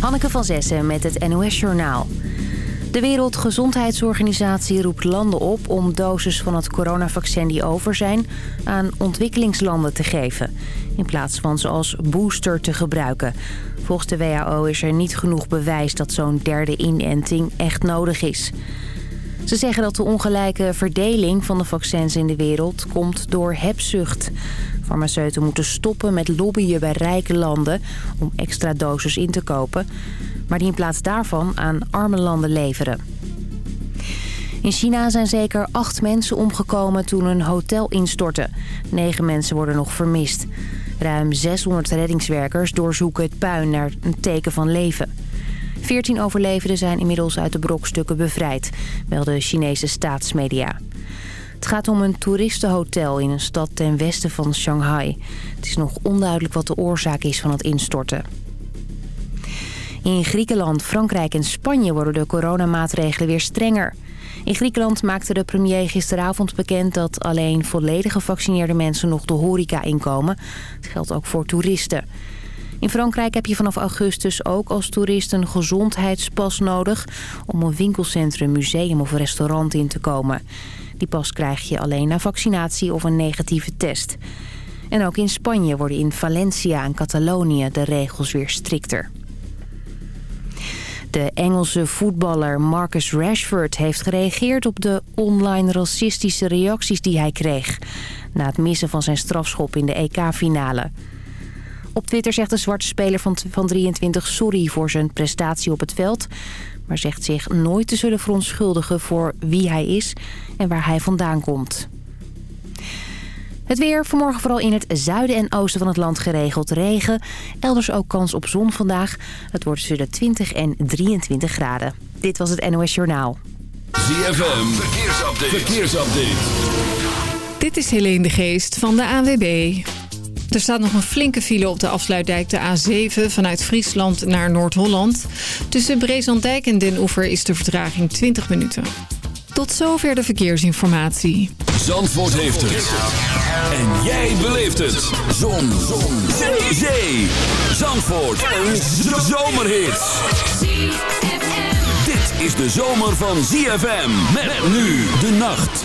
Hanneke van Zessen met het NOS Journaal. De Wereldgezondheidsorganisatie roept landen op om doses van het coronavaccin die over zijn aan ontwikkelingslanden te geven. In plaats van ze als booster te gebruiken. Volgens de WHO is er niet genoeg bewijs dat zo'n derde inenting echt nodig is. Ze zeggen dat de ongelijke verdeling van de vaccins in de wereld komt door hebzucht. Farmaceuten moeten stoppen met lobbyen bij rijke landen om extra doses in te kopen... maar die in plaats daarvan aan arme landen leveren. In China zijn zeker acht mensen omgekomen toen een hotel instortte. Negen mensen worden nog vermist. Ruim 600 reddingswerkers doorzoeken het puin naar een teken van leven. Veertien overlevenden zijn inmiddels uit de brokstukken bevrijd, melden Chinese staatsmedia. Het gaat om een toeristenhotel in een stad ten westen van Shanghai. Het is nog onduidelijk wat de oorzaak is van het instorten. In Griekenland, Frankrijk en Spanje worden de coronamaatregelen weer strenger. In Griekenland maakte de premier gisteravond bekend dat alleen volledig gevaccineerde mensen nog de horeca inkomen. Het geldt ook voor toeristen. In Frankrijk heb je vanaf augustus ook als toerist een gezondheidspas nodig... om een winkelcentrum, museum of restaurant in te komen. Die pas krijg je alleen na vaccinatie of een negatieve test. En ook in Spanje worden in Valencia en Catalonië de regels weer strikter. De Engelse voetballer Marcus Rashford heeft gereageerd op de online racistische reacties die hij kreeg... na het missen van zijn strafschop in de EK-finale. Op Twitter zegt de zwarte speler van, van 23 sorry voor zijn prestatie op het veld... maar zegt zich nooit te zullen verontschuldigen voor wie hij is en waar hij vandaan komt. Het weer, vanmorgen vooral in het zuiden en oosten van het land geregeld regen. Elders ook kans op zon vandaag. Het wordt tussen de 20 en 23 graden. Dit was het NOS Journaal. ZFM, verkeersupdate. verkeersupdate. Dit is Helene de Geest van de ANWB. Er staat nog een flinke file op de afsluitdijk de A7 vanuit Friesland naar Noord-Holland. Tussen Brezandijk en Den Oever is de vertraging 20 minuten. Tot zover de verkeersinformatie. Zandvoort heeft het. En jij beleeft het. Zon. Zon. Zee. Zee. Zandvoort. Een zomerhit. Dit is de zomer van ZFM. Met nu de nacht.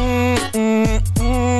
mm, mm, mm,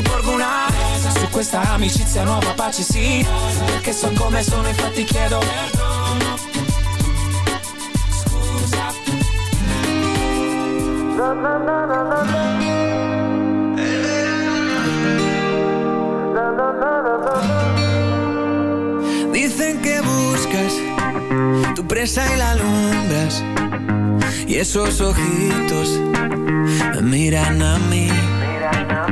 ti porgo una Rosa Su questa amicizia nuova pace sì Perché so come sono infatti chiedo Perdono Scusa Dicen que buscas tu presa y la alumbras. Y esos ojitos me miran a mí.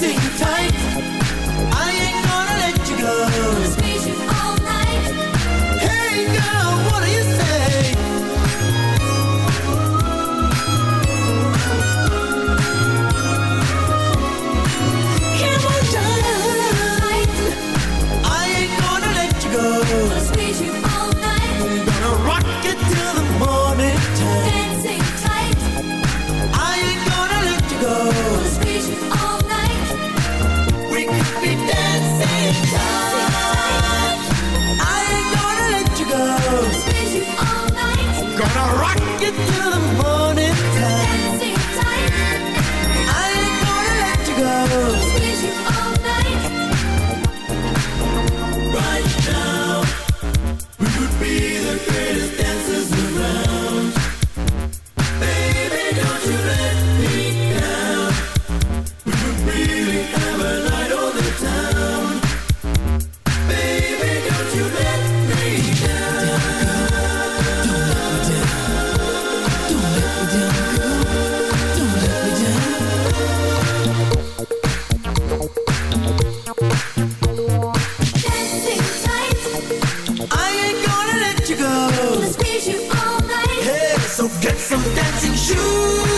Be dancing rock you to the moon. So get some dancing shoes.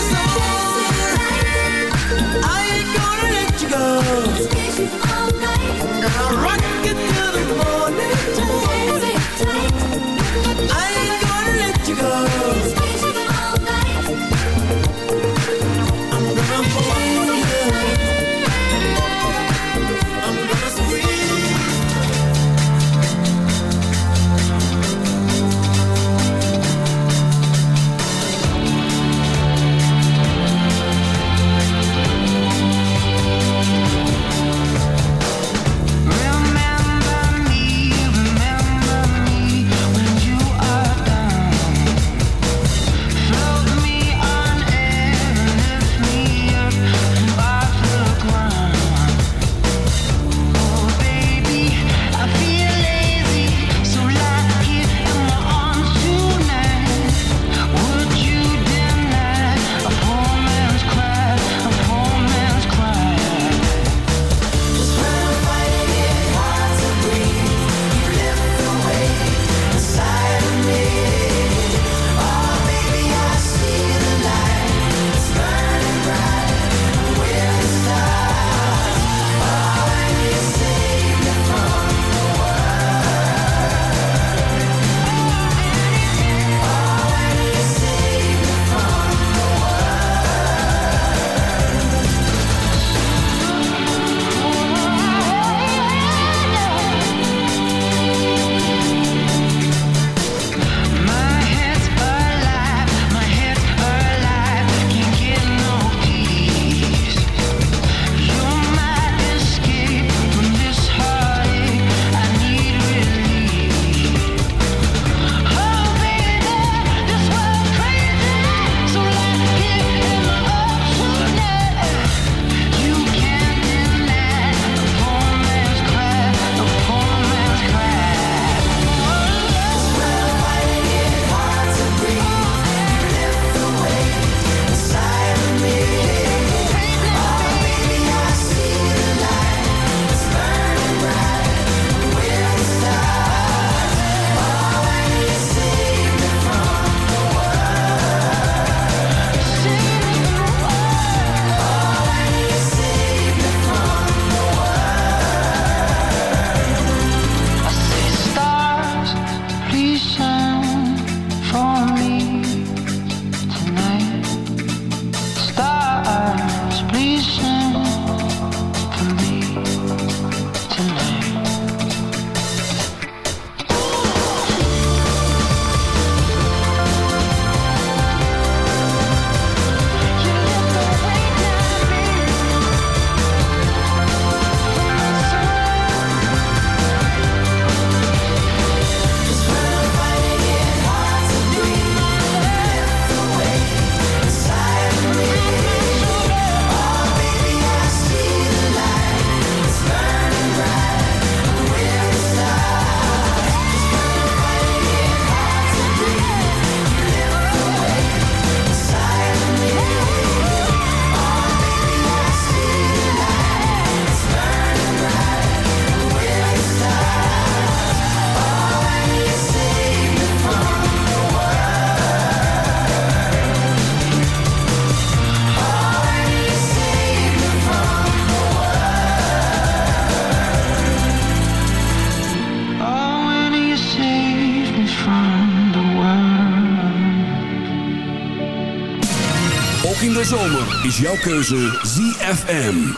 is jouw keuze ZFM.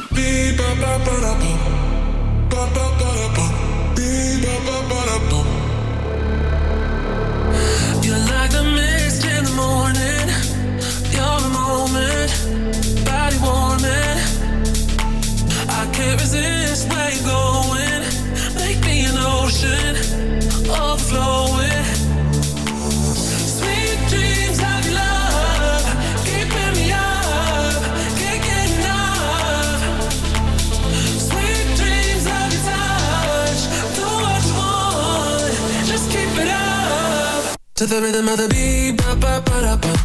To the rhythm of the beat, ba ba ba da ba.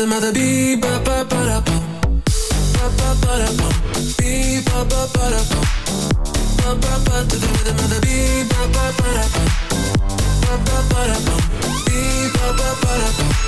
de mother be ba ba ba da ba ba ba ba ba ba ba ba ba ba ba ba the rhythm ba ba ba ba ba ba ba ba be ba ba ba da ba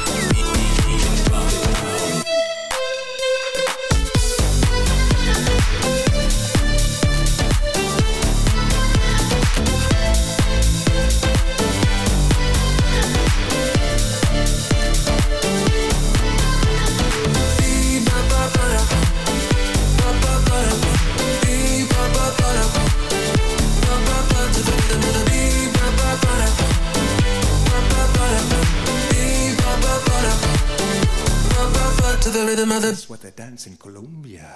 the rhythm of the. That's what they dance in Colombia.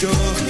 door.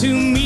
to me.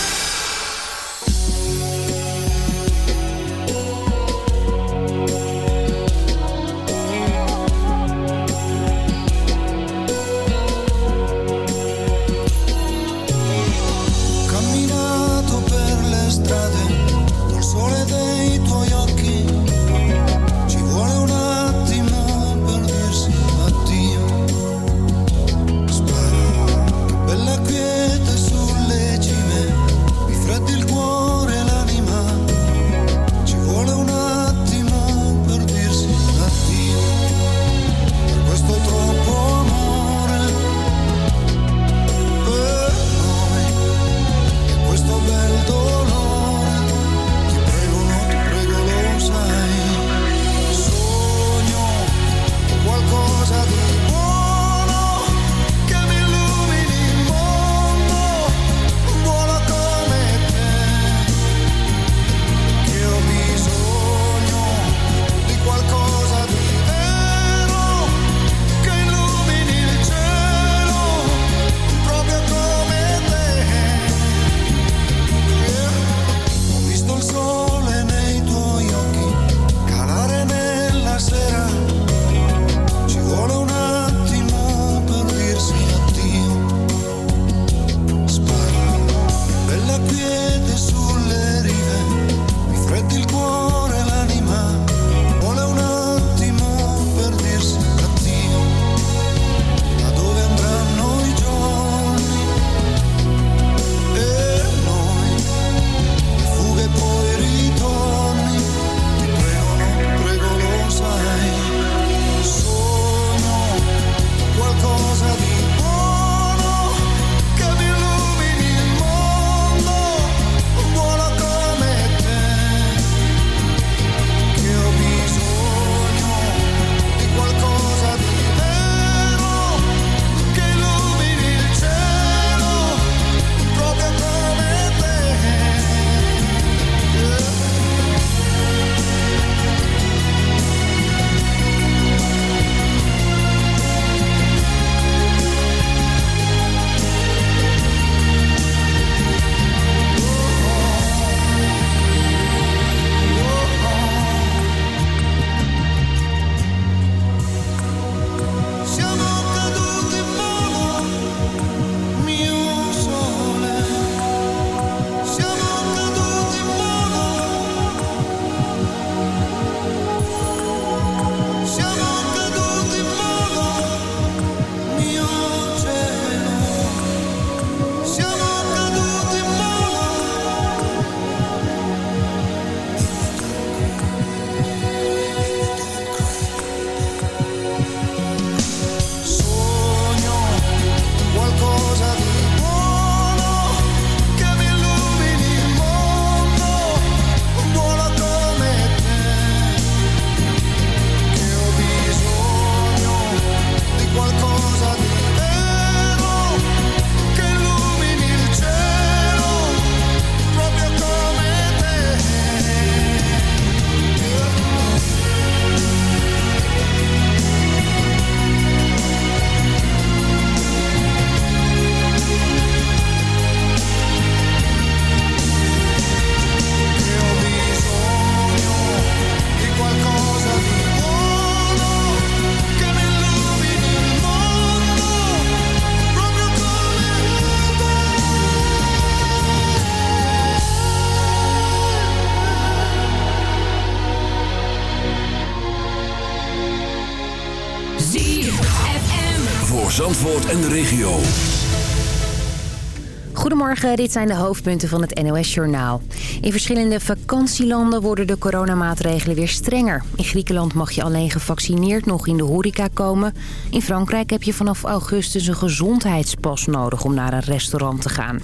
Dit zijn de hoofdpunten van het NOS-journaal. In verschillende vakantielanden worden de coronamaatregelen weer strenger. In Griekenland mag je alleen gevaccineerd nog in de horeca komen. In Frankrijk heb je vanaf augustus een gezondheidspas nodig om naar een restaurant te gaan.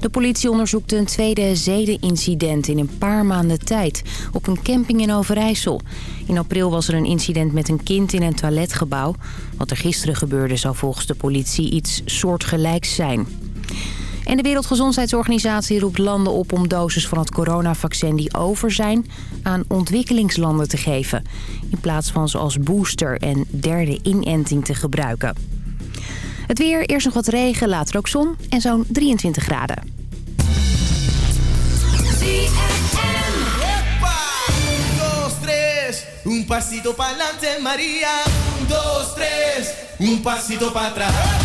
De politie onderzoekt een tweede zedenincident in een paar maanden tijd... op een camping in Overijssel. In april was er een incident met een kind in een toiletgebouw. Wat er gisteren gebeurde zou volgens de politie iets soortgelijks zijn. En de Wereldgezondheidsorganisatie roept landen op om doses van het coronavaccin die over zijn aan ontwikkelingslanden te geven. In plaats van ze als booster en derde inenting te gebruiken. Het weer, eerst nog wat regen, later ook zon en zo'n 23 graden. Un, pasito pa'lante, María. Un, dos, tres, un pasito para atrás.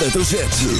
hoofdletter Z.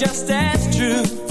just as true.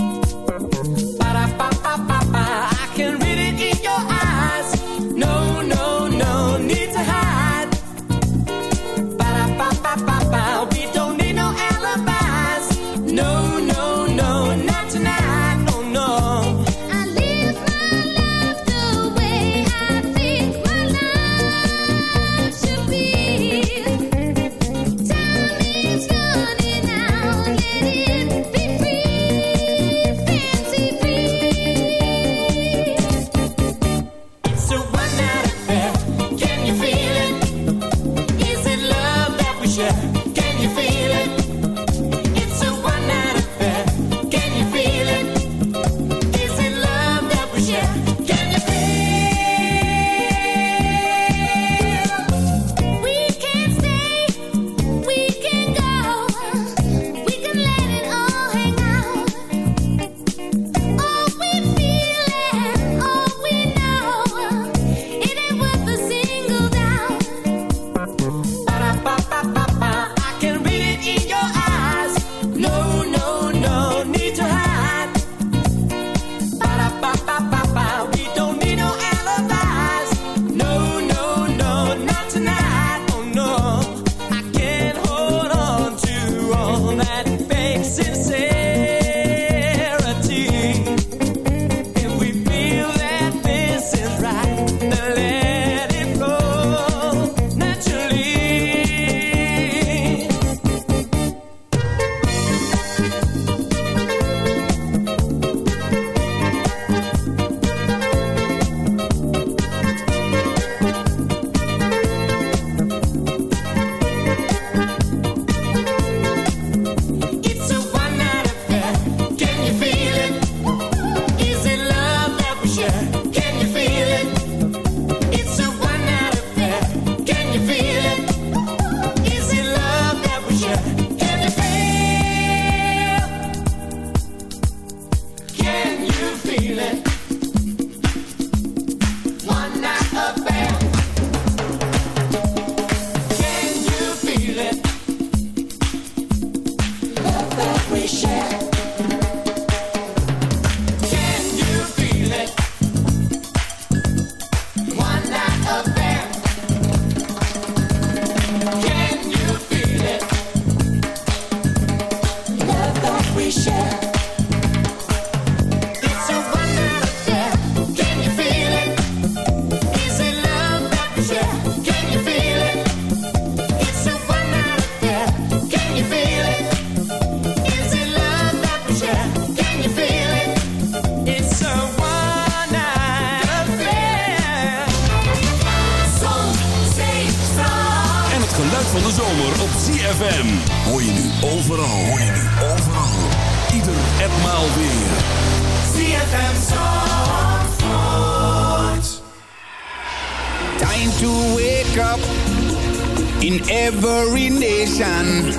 every nation.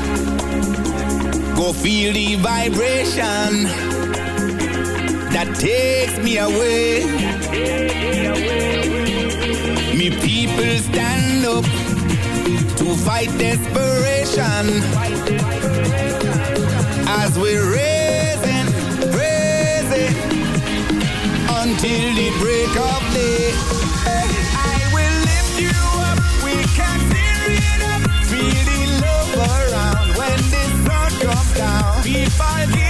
Go feel the vibration that takes me away. Me people stand up to fight desperation as we raise and raise it until the break of day. if I did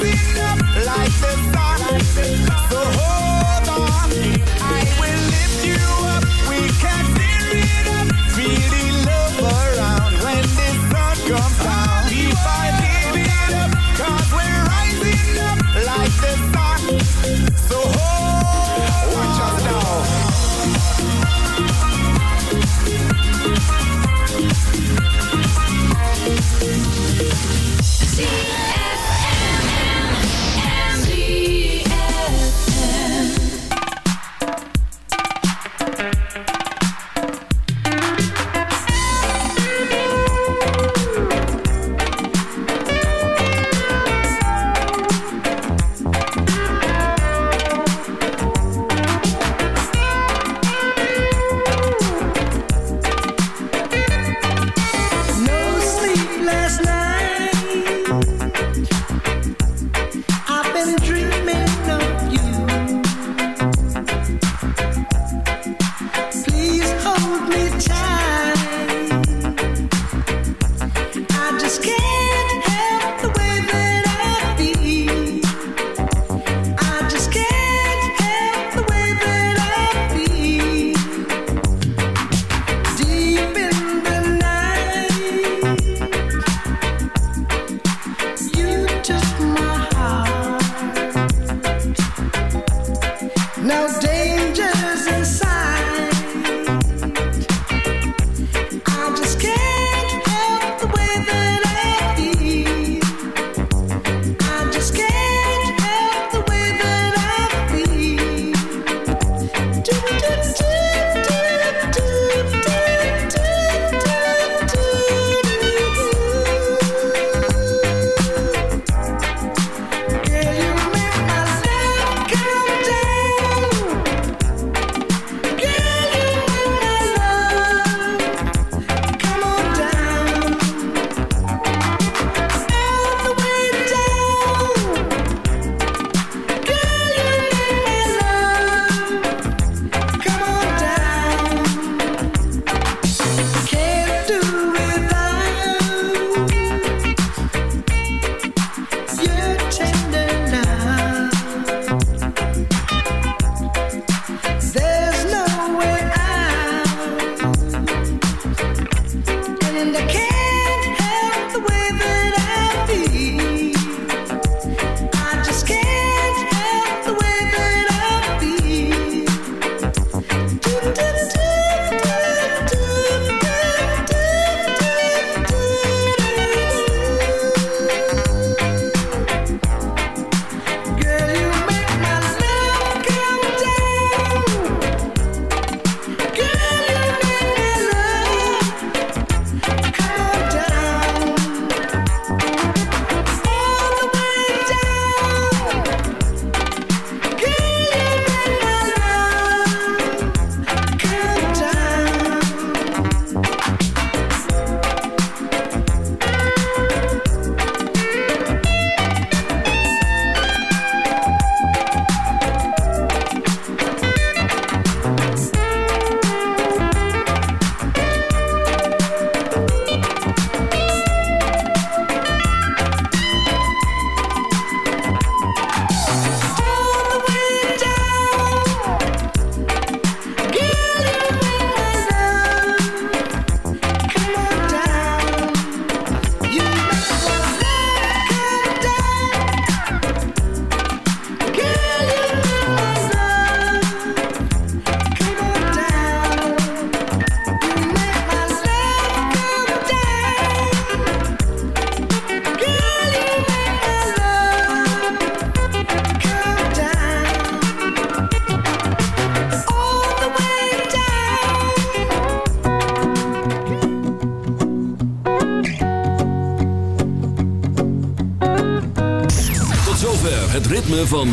like the sun.